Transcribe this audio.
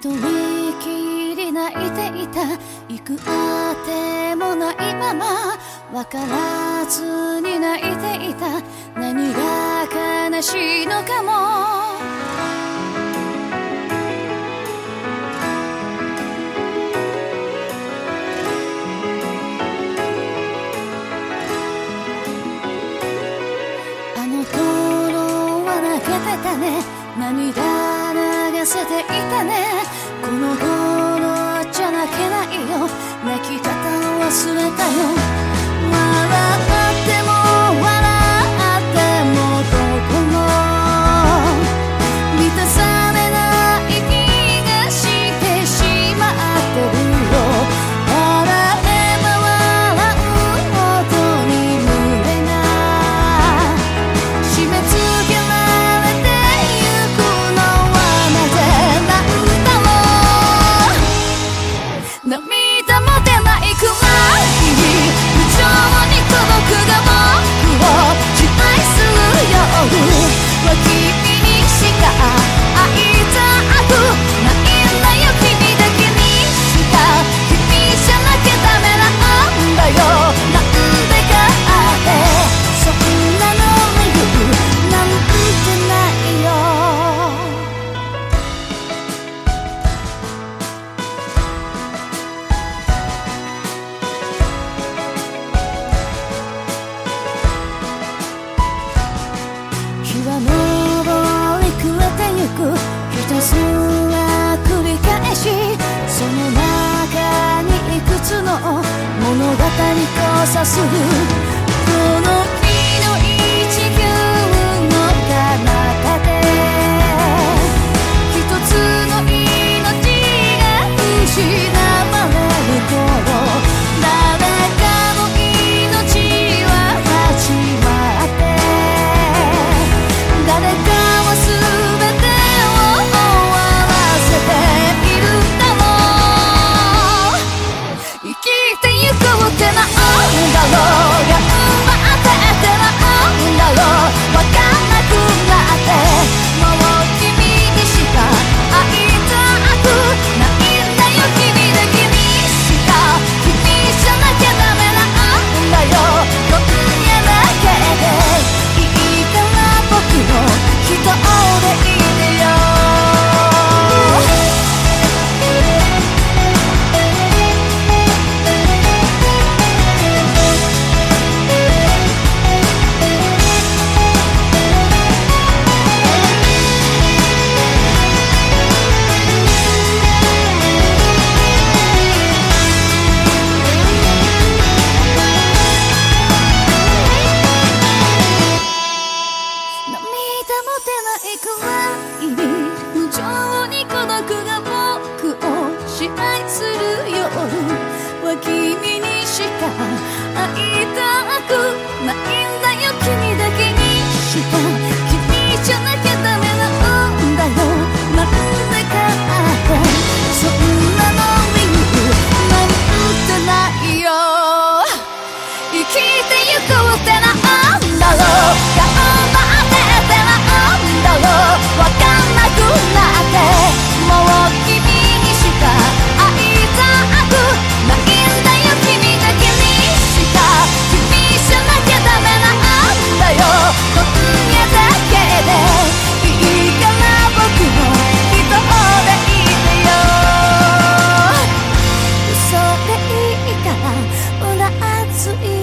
人きり泣いていた。行くあてもないまま分からずに泣いていた。何が悲しいのかも。あの頃は泣けてたね。涙流せていたね。この頃じゃ泣けないよ。泣き方を忘れたよ。ミは繰り返しその中にいくつの物語交差する。くわい無情に孤独が僕を支配するよ。うは君にしか会いたくないんだよ。君だけにしか君じゃなきゃダメなんだよ。なんでかってそんなの理由なんてないよ。生きてゆく肆意